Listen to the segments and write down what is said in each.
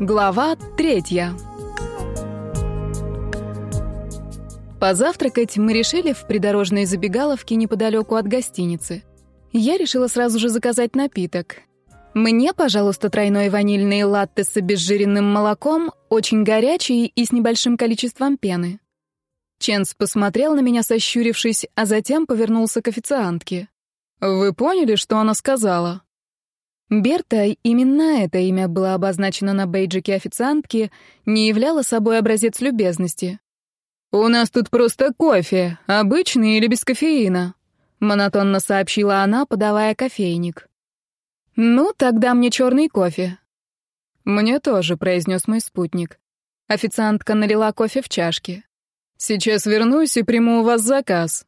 Глава третья. Позавтракать мы решили в придорожной забегаловке неподалеку от гостиницы. Я решила сразу же заказать напиток. Мне, пожалуйста, тройной ванильный латте с обезжиренным молоком, очень горячий и с небольшим количеством пены. Ченс посмотрел на меня, сощурившись, а затем повернулся к официантке. «Вы поняли, что она сказала?» Берта, именно это имя было обозначено на бейджике официантки, не являло собой образец любезности. «У нас тут просто кофе, обычный или без кофеина», — монотонно сообщила она, подавая кофейник. «Ну, тогда мне черный кофе». «Мне тоже», — произнес мой спутник. Официантка налила кофе в чашки. «Сейчас вернусь и приму у вас заказ».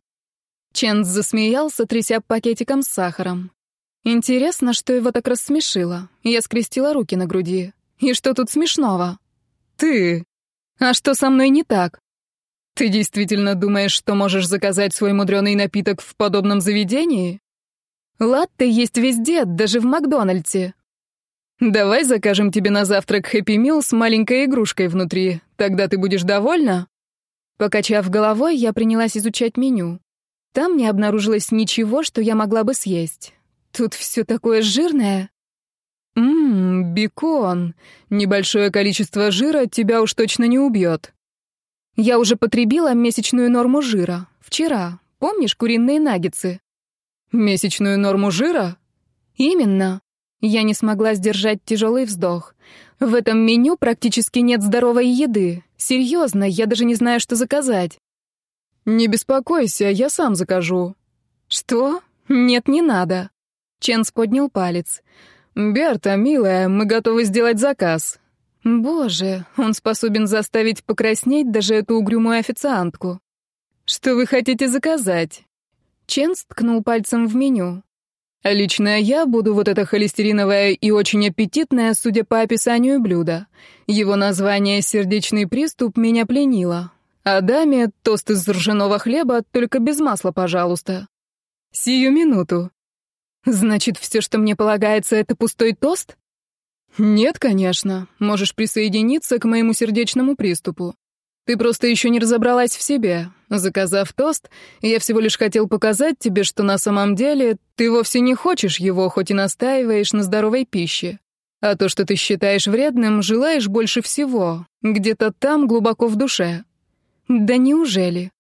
Ченс засмеялся, тряся пакетиком с сахаром. Интересно, что его так рассмешило. Я скрестила руки на груди. И что тут смешного? Ты! А что со мной не так? Ты действительно думаешь, что можешь заказать свой мудрёный напиток в подобном заведении? Латте есть везде, даже в Макдональдсе. Давай закажем тебе на завтрак Хэппи Мил с маленькой игрушкой внутри. Тогда ты будешь довольна? Покачав головой, я принялась изучать меню. Там не обнаружилось ничего, что я могла бы съесть. Тут все такое жирное. Мм, бекон. Небольшое количество жира тебя уж точно не убьет. Я уже потребила месячную норму жира. Вчера. Помнишь куриные наггетсы? Месячную норму жира? Именно. Я не смогла сдержать тяжелый вздох. В этом меню практически нет здоровой еды. Серьезно, я даже не знаю, что заказать. Не беспокойся, я сам закажу. Что? Нет, не надо. Ченс поднял палец. «Берта, милая, мы готовы сделать заказ». Боже, он способен заставить покраснеть даже эту угрюмую официантку. «Что вы хотите заказать?» Ченс ткнул пальцем в меню. «Лично я буду вот это холестериновое и очень аппетитное, судя по описанию блюда. Его название «Сердечный приступ» меня пленило. А даме тост из ржаного хлеба, только без масла, пожалуйста». «Сию минуту». Значит, все, что мне полагается, это пустой тост? Нет, конечно. Можешь присоединиться к моему сердечному приступу. Ты просто еще не разобралась в себе. Заказав тост, я всего лишь хотел показать тебе, что на самом деле ты вовсе не хочешь его, хоть и настаиваешь на здоровой пище. А то, что ты считаешь вредным, желаешь больше всего, где-то там, глубоко в душе. Да неужели?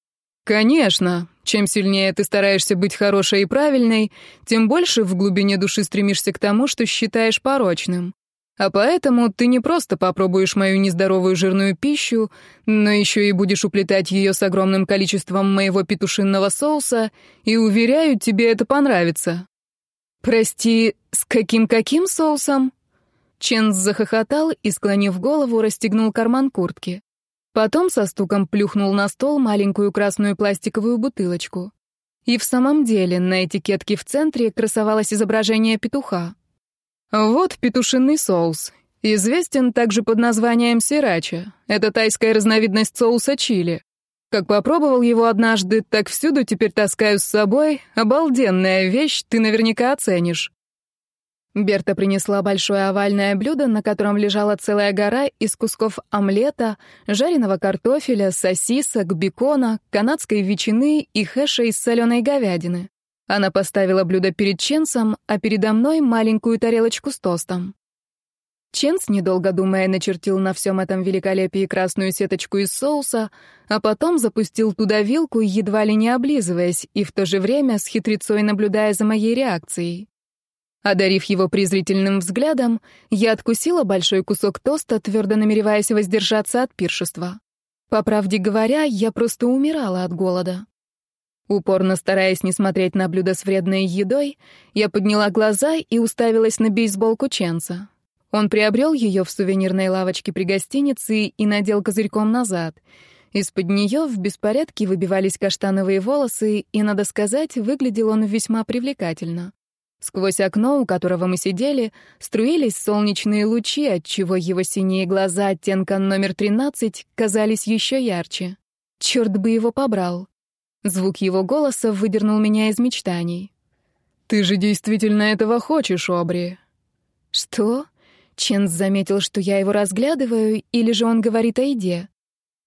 Конечно, чем сильнее ты стараешься быть хорошей и правильной, тем больше в глубине души стремишься к тому, что считаешь порочным. А поэтому ты не просто попробуешь мою нездоровую жирную пищу, но еще и будешь уплетать ее с огромным количеством моего петушинного соуса, и, уверяю, тебе это понравится. Прости, с каким-каким соусом? Ченс захохотал и, склонив голову, расстегнул карман куртки. Потом со стуком плюхнул на стол маленькую красную пластиковую бутылочку. И в самом деле на этикетке в центре красовалось изображение петуха. Вот петушиный соус. Известен также под названием сирача. Это тайская разновидность соуса чили. Как попробовал его однажды, так всюду теперь таскаю с собой. Обалденная вещь, ты наверняка оценишь. Берта принесла большое овальное блюдо, на котором лежала целая гора из кусков омлета, жареного картофеля, сосисок, бекона, канадской ветчины и хэша из соленой говядины. Она поставила блюдо перед Ченсом, а передо мной маленькую тарелочку с тостом. Ченс, недолго думая, начертил на всем этом великолепии красную сеточку из соуса, а потом запустил туда вилку, едва ли не облизываясь, и в то же время с хитрецой наблюдая за моей реакцией. Одарив его презрительным взглядом, я откусила большой кусок тоста, твердо намереваясь воздержаться от пиршества. По правде говоря, я просто умирала от голода. Упорно стараясь не смотреть на блюдо с вредной едой, я подняла глаза и уставилась на бейсболку Ченса. Он приобрел ее в сувенирной лавочке при гостинице и надел козырьком назад. Из-под нее в беспорядке выбивались каштановые волосы, и, надо сказать, выглядел он весьма привлекательно. Сквозь окно, у которого мы сидели, струились солнечные лучи, отчего его синие глаза оттенка номер 13 казались еще ярче. Черт бы его побрал. Звук его голоса выдернул меня из мечтаний. «Ты же действительно этого хочешь, Обри!» «Что?» Ченс заметил, что я его разглядываю, или же он говорит о еде.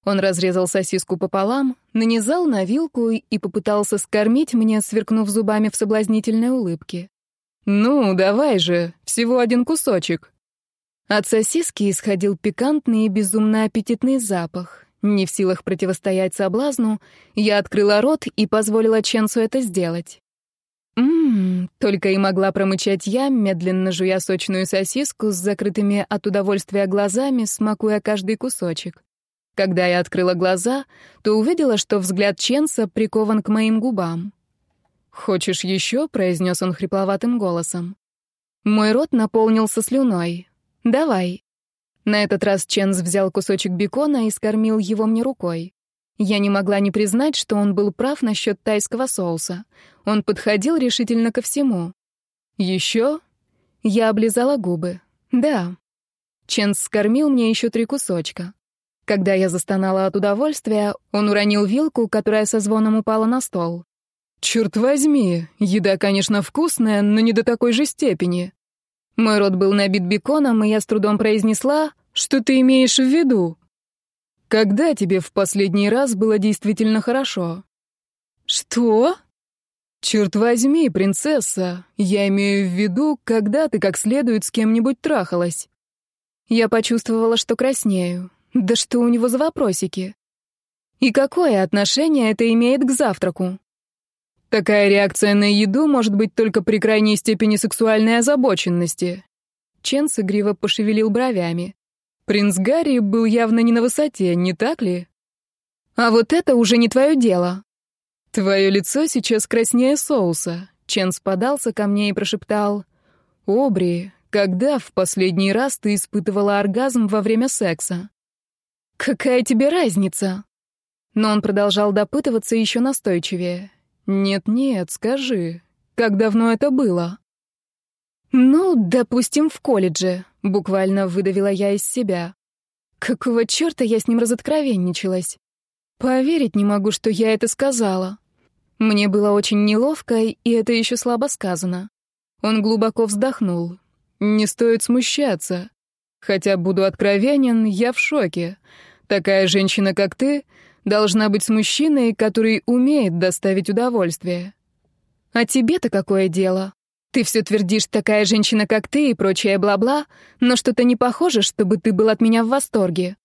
Он разрезал сосиску пополам, нанизал на вилку и попытался скормить мне, сверкнув зубами в соблазнительной улыбке. «Ну, давай же, всего один кусочек». От сосиски исходил пикантный и безумно аппетитный запах. Не в силах противостоять соблазну, я открыла рот и позволила Ченсу это сделать. «Ммм», — только и могла промычать я, медленно жуя сочную сосиску с закрытыми от удовольствия глазами, смакуя каждый кусочек. Когда я открыла глаза, то увидела, что взгляд Ченса прикован к моим губам. «Хочешь еще?» — произнес он хрипловатым голосом. Мой рот наполнился слюной. «Давай». На этот раз Ченс взял кусочек бекона и скормил его мне рукой. Я не могла не признать, что он был прав насчет тайского соуса. Он подходил решительно ко всему. «Еще?» Я облизала губы. «Да». Ченс скормил мне еще три кусочка. Когда я застонала от удовольствия, он уронил вилку, которая со звоном упала на стол. Черт возьми, еда, конечно, вкусная, но не до такой же степени. Мой рот был набит беконом, и я с трудом произнесла, что ты имеешь в виду. Когда тебе в последний раз было действительно хорошо? Что? Черт возьми, принцесса, я имею в виду, когда ты как следует с кем-нибудь трахалась. Я почувствовала, что краснею. Да что у него за вопросики? И какое отношение это имеет к завтраку? Такая реакция на еду может быть только при крайней степени сексуальной озабоченности. Чен сыгриво пошевелил бровями. Принц Гарри был явно не на высоте, не так ли? А вот это уже не твое дело. Твое лицо сейчас краснее соуса. Чен спадался ко мне и прошептал. Обри, когда в последний раз ты испытывала оргазм во время секса? Какая тебе разница? Но он продолжал допытываться еще настойчивее. «Нет-нет, скажи, как давно это было?» «Ну, допустим, в колледже», — буквально выдавила я из себя. Какого чёрта я с ним разоткровенничалась? Поверить не могу, что я это сказала. Мне было очень неловко, и это ещё слабо сказано. Он глубоко вздохнул. «Не стоит смущаться. Хотя буду откровенен, я в шоке. Такая женщина, как ты, должна быть с мужчиной, который умеет доставить удовольствие. А тебе-то какое дело? Ты все твердишь, такая женщина, как ты и прочее бла-бла, но что-то не похоже, чтобы ты был от меня в восторге».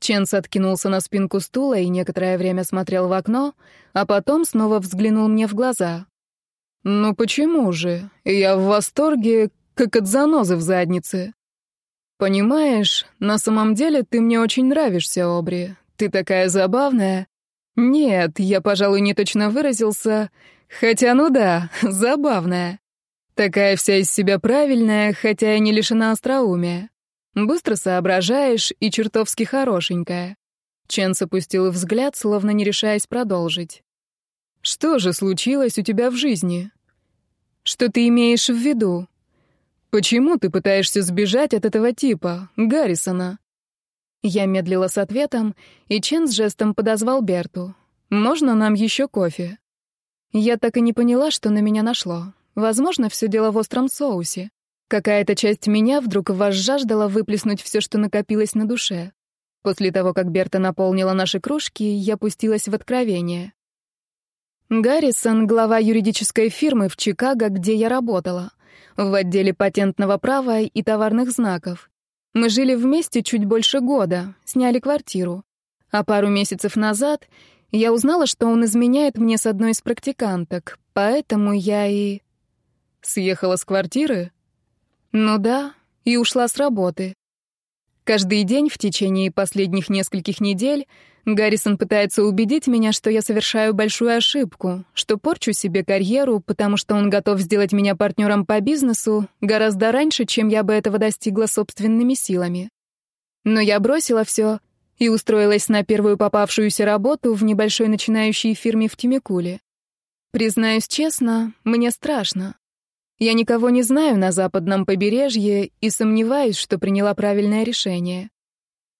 Ченс откинулся на спинку стула и некоторое время смотрел в окно, а потом снова взглянул мне в глаза. «Ну почему же? Я в восторге, как от занозы в заднице. Понимаешь, на самом деле ты мне очень нравишься, Обри. Ты такая забавная». «Нет, я, пожалуй, не точно выразился. Хотя, ну да, забавная. Такая вся из себя правильная, хотя и не лишена остроумия. Быстро соображаешь и чертовски хорошенькая». Чен опустил взгляд, словно не решаясь продолжить. «Что же случилось у тебя в жизни?» «Что ты имеешь в виду?» «Почему ты пытаешься сбежать от этого типа, Гаррисона?» Я медлила с ответом, и Чен с жестом подозвал Берту. «Можно нам еще кофе?» Я так и не поняла, что на меня нашло. Возможно, все дело в остром соусе. Какая-то часть меня вдруг возжаждала выплеснуть все, что накопилось на душе. После того, как Берта наполнила наши кружки, я пустилась в откровение. Гаррисон — глава юридической фирмы в Чикаго, где я работала, в отделе патентного права и товарных знаков — мы жили вместе чуть больше года, сняли квартиру. А пару месяцев назад я узнала, что он изменяет мне с одной из практиканток, поэтому я и... Съехала с квартиры? Ну да, и ушла с работы. Каждый день в течение последних нескольких недель Гаррисон пытается убедить меня, что я совершаю большую ошибку, что порчу себе карьеру, потому что он готов сделать меня партнером по бизнесу гораздо раньше, чем я бы этого достигла собственными силами. Но я бросила все и устроилась на первую попавшуюся работу в небольшой начинающей фирме в Тимикуле. Признаюсь честно, мне страшно. Я никого не знаю на западном побережье и сомневаюсь, что приняла правильное решение.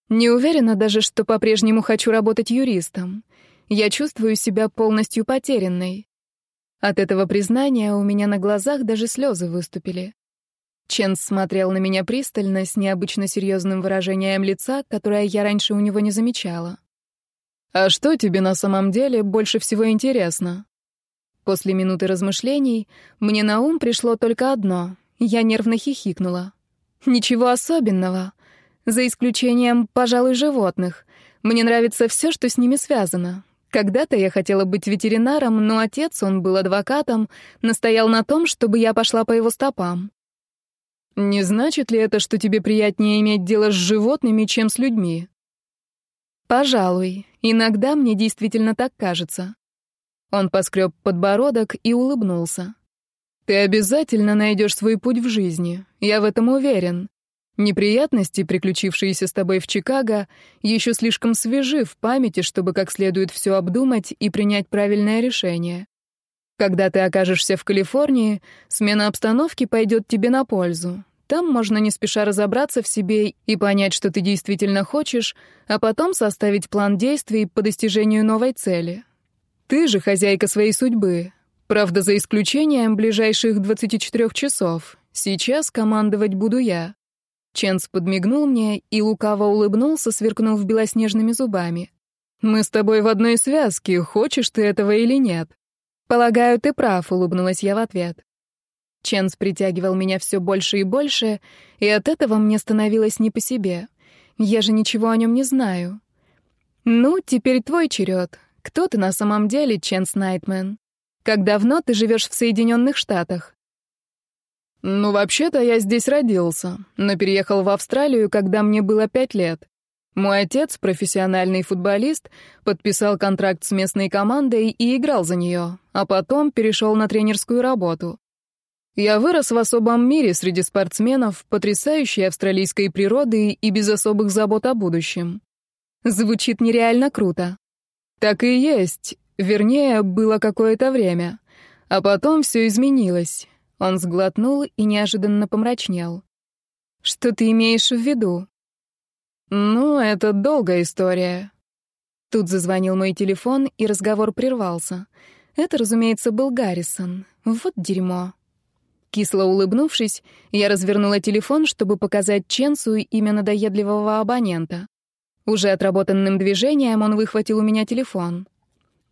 Не уверена даже, что по-прежнему хочу работать юристом. Я чувствую себя полностью потерянной. От этого признания у меня на глазах даже слезы выступили. Ченс смотрел на меня пристально, с необычно серьезным выражением лица, которое я раньше у него не замечала. «А что тебе на самом деле больше всего интересно?» После минуты размышлений мне на ум пришло только одно. Я нервно хихикнула. «Ничего особенного за исключением, пожалуй, животных. Мне нравится все, что с ними связано. Когда-то я хотела быть ветеринаром, но отец, он был адвокатом, настоял на том, чтобы я пошла по его стопам. Не значит ли это, что тебе приятнее иметь дело с животными, чем с людьми? Пожалуй, иногда мне действительно так кажется. Он поскреб подбородок и улыбнулся. Ты обязательно найдешь свой путь в жизни, я в этом уверен. Неприятности, приключившиеся с тобой в Чикаго, еще слишком свежи в памяти, чтобы как следует все обдумать и принять правильное решение. Когда ты окажешься в Калифорнии, смена обстановки пойдет тебе на пользу. Там можно не спеша разобраться в себе и понять, что ты действительно хочешь, а потом составить план действий по достижению новой цели. Ты же хозяйка своей судьбы. Правда, за исключением ближайших 24 часов. Сейчас командовать буду я. Ченс подмигнул мне и лукаво улыбнулся, сверкнув белоснежными зубами. «Мы с тобой в одной связке, хочешь ты этого или нет?» «Полагаю, ты прав», — улыбнулась я в ответ. Ченс притягивал меня все больше и больше, и от этого мне становилось не по себе. Я же ничего о нем не знаю. «Ну, теперь твой черед. Кто ты на самом деле, Ченс Найтмен? Как давно ты живешь в Соединенных Штатах?» «Ну, вообще-то я здесь родился, но переехал в Австралию, когда мне было пять лет. Мой отец, профессиональный футболист, подписал контракт с местной командой и играл за нее, а потом перешел на тренерскую работу. Я вырос в особом мире среди спортсменов, потрясающей австралийской природы и без особых забот о будущем. Звучит нереально круто. Так и есть, вернее, было какое-то время. А потом все изменилось. Он сглотнул и неожиданно помрачнел. «Что ты имеешь в виду?» «Ну, это долгая история». Тут зазвонил мой телефон, и разговор прервался. Это, разумеется, был Гаррисон. Вот дерьмо. Кисло улыбнувшись, я развернула телефон, чтобы показать Ченсу имя надоедливого абонента. Уже отработанным движением он выхватил у меня телефон.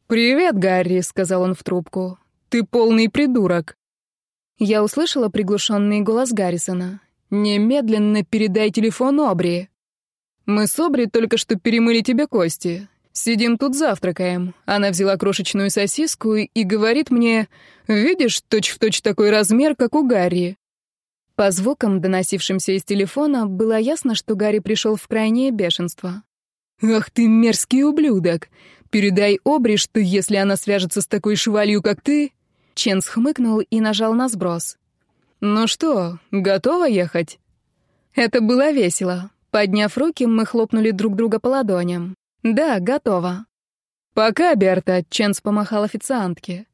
«Привет, Гарри», — сказал он в трубку. «Ты полный придурок». Я услышала приглушенный голос Гаррисона. «Немедленно передай телефон Обри!» «Мы с Обри только что перемыли тебе кости. Сидим тут завтракаем. Она взяла крошечную сосиску и говорит мне, «Видишь, точь-в-точь точь такой размер, как у Гарри». По звукам, доносившимся из телефона, было ясно, что Гарри пришел в крайнее бешенство. «Ах ты мерзкий ублюдок! Передай Обри, что если она свяжется с такой швалью, как ты, Ченс хмыкнул и нажал на сброс. «Ну что, готова ехать?» Это было весело. Подняв руки, мы хлопнули друг друга по ладоням. «Да, готово». «Пока, Берта», — Ченс помахал официантке.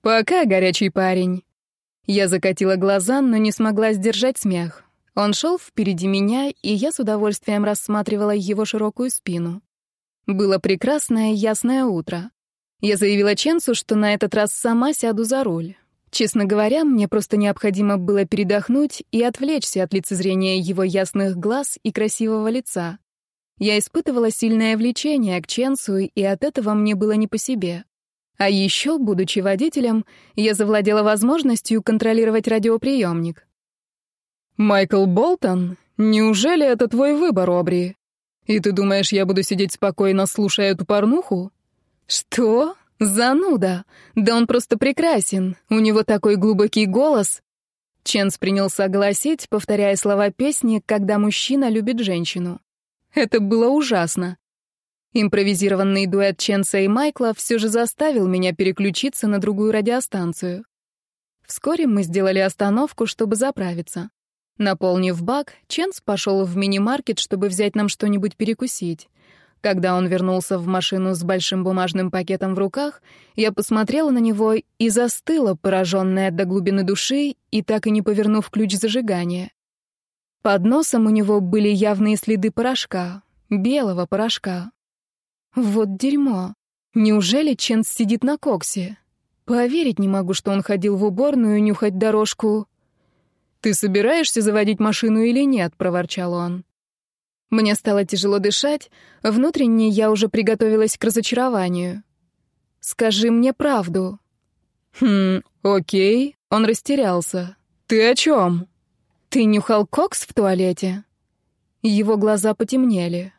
«Пока, горячий парень». Я закатила глаза, но не смогла сдержать смех. Он шел впереди меня, и я с удовольствием рассматривала его широкую спину. Было прекрасное ясное утро. Я заявила Ченсу, что на этот раз сама сяду за руль. Честно говоря, мне просто необходимо было передохнуть и отвлечься от лицезрения его ясных глаз и красивого лица. Я испытывала сильное влечение к Ченсу, и от этого мне было не по себе. А еще, будучи водителем, я завладела возможностью контролировать радиоприемник. «Майкл Болтон, неужели это твой выбор, Обри? И ты думаешь, я буду сидеть спокойно, слушая эту порнуху?» «Что? Зануда! Да он просто прекрасен! У него такой глубокий голос!» Ченс принялся голосить, повторяя слова песни «Когда мужчина любит женщину». Это было ужасно. Импровизированный дуэт Ченса и Майкла все же заставил меня переключиться на другую радиостанцию. Вскоре мы сделали остановку, чтобы заправиться. Наполнив бак, Ченс пошел в мини-маркет, чтобы взять нам что-нибудь перекусить. Когда он вернулся в машину с большим бумажным пакетом в руках, я посмотрела на него и застыла, пораженная до глубины души и так и не повернув ключ зажигания. Под носом у него были явные следы порошка, белого порошка. Вот дерьмо. Неужели Ченс сидит на коксе? Поверить не могу, что он ходил в уборную нюхать дорожку. «Ты собираешься заводить машину или нет?» — проворчал он. Мне стало тяжело дышать, внутренне я уже приготовилась к разочарованию. «Скажи мне правду». «Хм, окей», — он растерялся. «Ты о чем?» «Ты нюхал кокс в туалете?» Его глаза потемнели.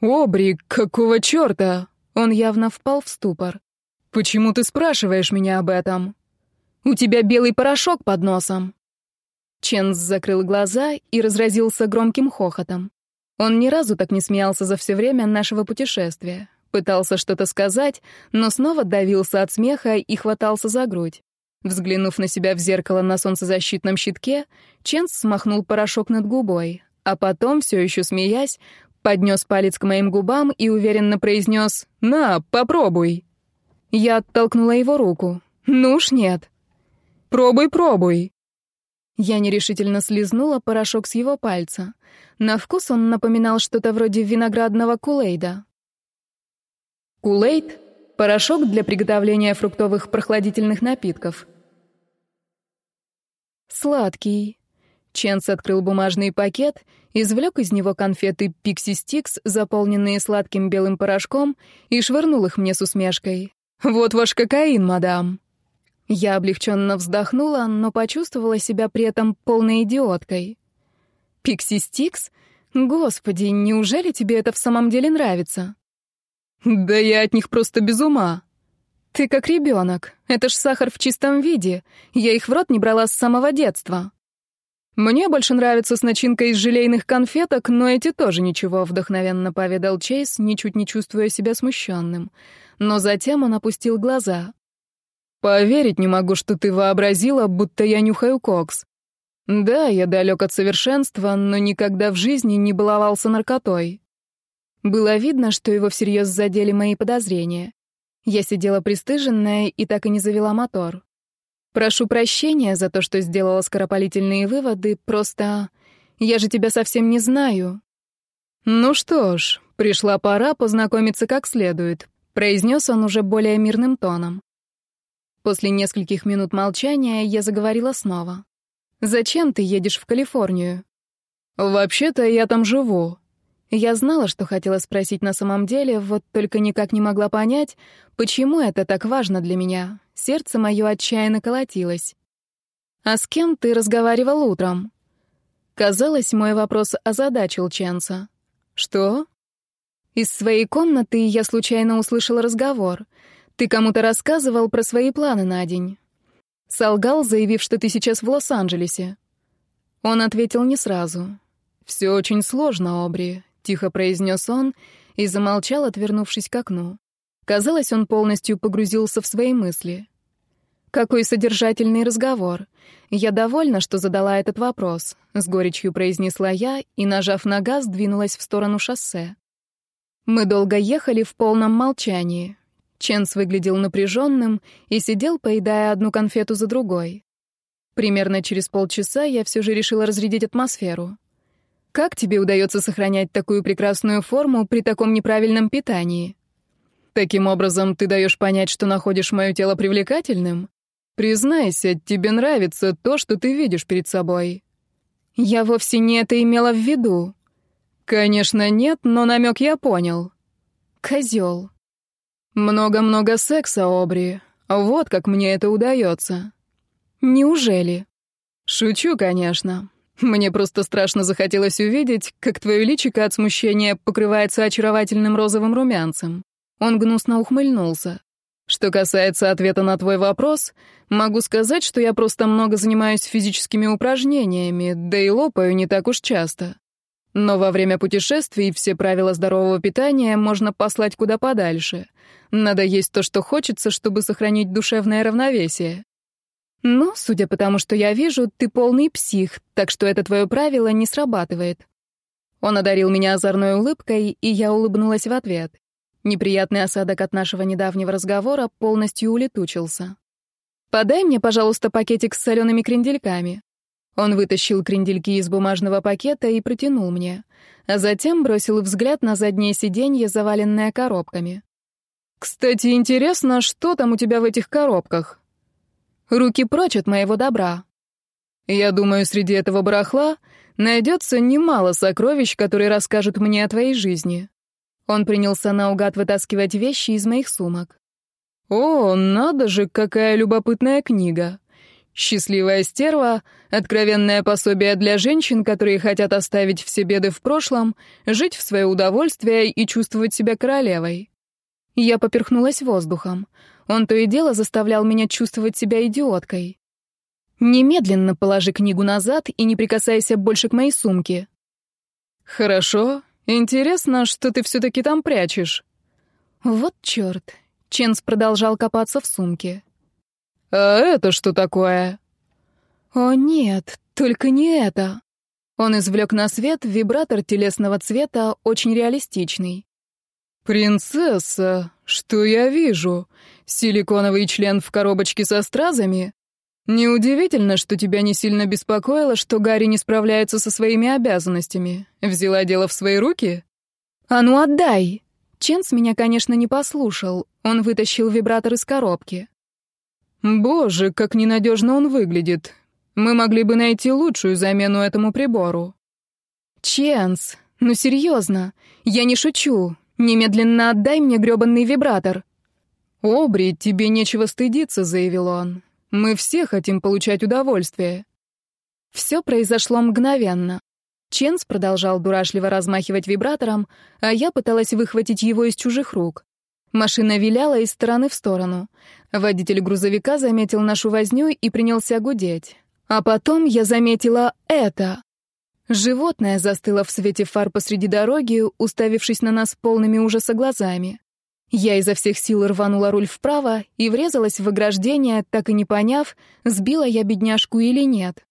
«Обри, какого черта?» Он явно впал в ступор. «Почему ты спрашиваешь меня об этом?» «У тебя белый порошок под носом». Ченс закрыл глаза и разразился громким хохотом. Он ни разу так не смеялся за все время нашего путешествия. Пытался что-то сказать, но снова давился от смеха и хватался за грудь. Взглянув на себя в зеркало на солнцезащитном щитке, Ченс смахнул порошок над губой, а потом, все еще смеясь, поднес палец к моим губам и уверенно произнес «На, попробуй». Я оттолкнула его руку. «Ну уж нет». «Пробуй, пробуй». Я нерешительно слезнула порошок с его пальца. На вкус он напоминал что-то вроде виноградного кулейда. Кулейд — порошок для приготовления фруктовых прохладительных напитков. Сладкий. Ченс открыл бумажный пакет, извлек из него конфеты Пикси Стикс, заполненные сладким белым порошком, и швырнул их мне с усмешкой. «Вот ваш кокаин, мадам!» Я облегченно вздохнула, но почувствовала себя при этом полной идиоткой. «Пикси Стикс? Господи, неужели тебе это в самом деле нравится?» «Да я от них просто без ума!» «Ты как ребенок. Это ж сахар в чистом виде. Я их в рот не брала с самого детства». «Мне больше нравится с начинкой из желейных конфеток, но эти тоже ничего», — вдохновенно поведал Чейз, ничуть не чувствуя себя смущенным. Но затем он опустил глаза. Поверить не могу, что ты вообразила, будто я нюхаю кокс. Да, я далек от совершенства, но никогда в жизни не баловался наркотой. Было видно, что его всерьез задели мои подозрения. Я сидела пристыженная и так и не завела мотор. Прошу прощения за то, что сделала скоропалительные выводы, просто... Я же тебя совсем не знаю. Ну что ж, пришла пора познакомиться как следует, произнес он уже более мирным тоном. После нескольких минут молчания я заговорила снова. «Зачем ты едешь в Калифорнию?» «Вообще-то я там живу». Я знала, что хотела спросить на самом деле, вот только никак не могла понять, почему это так важно для меня. Сердце мое отчаянно колотилось. «А с кем ты разговаривал утром?» Казалось, мой вопрос озадачил Ченса. «Что?» Из своей комнаты я случайно услышала разговор — ты кому-то рассказывал про свои планы на день. Солгал, заявив, что ты сейчас в Лос-Анджелесе. Он ответил не сразу. «Все очень сложно, Обри», — тихо произнес он и замолчал, отвернувшись к окну. Казалось, он полностью погрузился в свои мысли. «Какой содержательный разговор. Я довольна, что задала этот вопрос», — с горечью произнесла я и, нажав на газ, двинулась в сторону шоссе. Мы долго ехали в полном молчании. Ченс выглядел напряженным и сидел, поедая одну конфету за другой. Примерно через полчаса я все же решила разрядить атмосферу. «Как тебе удается сохранять такую прекрасную форму при таком неправильном питании?» «Таким образом, ты даешь понять, что находишь мое тело привлекательным?» «Признайся, тебе нравится то, что ты видишь перед собой». «Я вовсе не это имела в виду». «Конечно нет, но намек я понял». «Козел», много-много секса, Обри. Вот как мне это удается. Неужели? Шучу, конечно. Мне просто страшно захотелось увидеть, как твое личико от смущения покрывается очаровательным розовым румянцем. Он гнусно ухмыльнулся. Что касается ответа на твой вопрос, могу сказать, что я просто много занимаюсь физическими упражнениями, да и лопаю не так уж часто. Но во время путешествий все правила здорового питания можно послать куда подальше. Надо есть то, что хочется, чтобы сохранить душевное равновесие. Но, судя по тому, что я вижу, ты полный псих, так что это твое правило не срабатывает. Он одарил меня озорной улыбкой, и я улыбнулась в ответ. Неприятный осадок от нашего недавнего разговора полностью улетучился. «Подай мне, пожалуйста, пакетик с солеными крендельками. Он вытащил крендельки из бумажного пакета и протянул мне, а затем бросил взгляд на заднее сиденье, заваленное коробками. «Кстати, интересно, что там у тебя в этих коробках?» «Руки прочь от моего добра». «Я думаю, среди этого барахла найдется немало сокровищ, которые расскажут мне о твоей жизни». Он принялся наугад вытаскивать вещи из моих сумок. «О, надо же, какая любопытная книга!» Счастливая стерва, откровенное пособие для женщин, которые хотят оставить все беды в прошлом, жить в свое удовольствие и чувствовать себя королевой. Я поперхнулась воздухом. Он то и дело заставлял меня чувствовать себя идиоткой. «Немедленно положи книгу назад и не прикасайся больше к моей сумке». «Хорошо. Интересно, что ты все-таки там прячешь». «Вот черт». Ченс продолжал копаться в сумке. «А это что такое?» «О нет, только не это!» Он извлек на свет вибратор телесного цвета, очень реалистичный. «Принцесса, что я вижу? Силиконовый член в коробочке со стразами? Неудивительно, что тебя не сильно беспокоило, что Гарри не справляется со своими обязанностями. Взяла дело в свои руки?» «А ну отдай!» Ченс меня, конечно, не послушал. Он вытащил вибратор из коробки. «Боже, как ненадежно он выглядит. Мы могли бы найти лучшую замену этому прибору». «Ченс, ну серьезно, я не шучу. Немедленно отдай мне грёбаный вибратор». «Обри, тебе нечего стыдиться», — заявил он. «Мы все хотим получать удовольствие». Все произошло мгновенно. Ченс продолжал дурашливо размахивать вибратором, а я пыталась выхватить его из чужих рук. Машина виляла из стороны в сторону. Водитель грузовика заметил нашу возню и принялся гудеть. А потом я заметила это. Животное застыло в свете фар посреди дороги, уставившись на нас полными ужаса глазами. Я изо всех сил рванула руль вправо и врезалась в ограждение, так и не поняв, сбила я бедняжку или нет.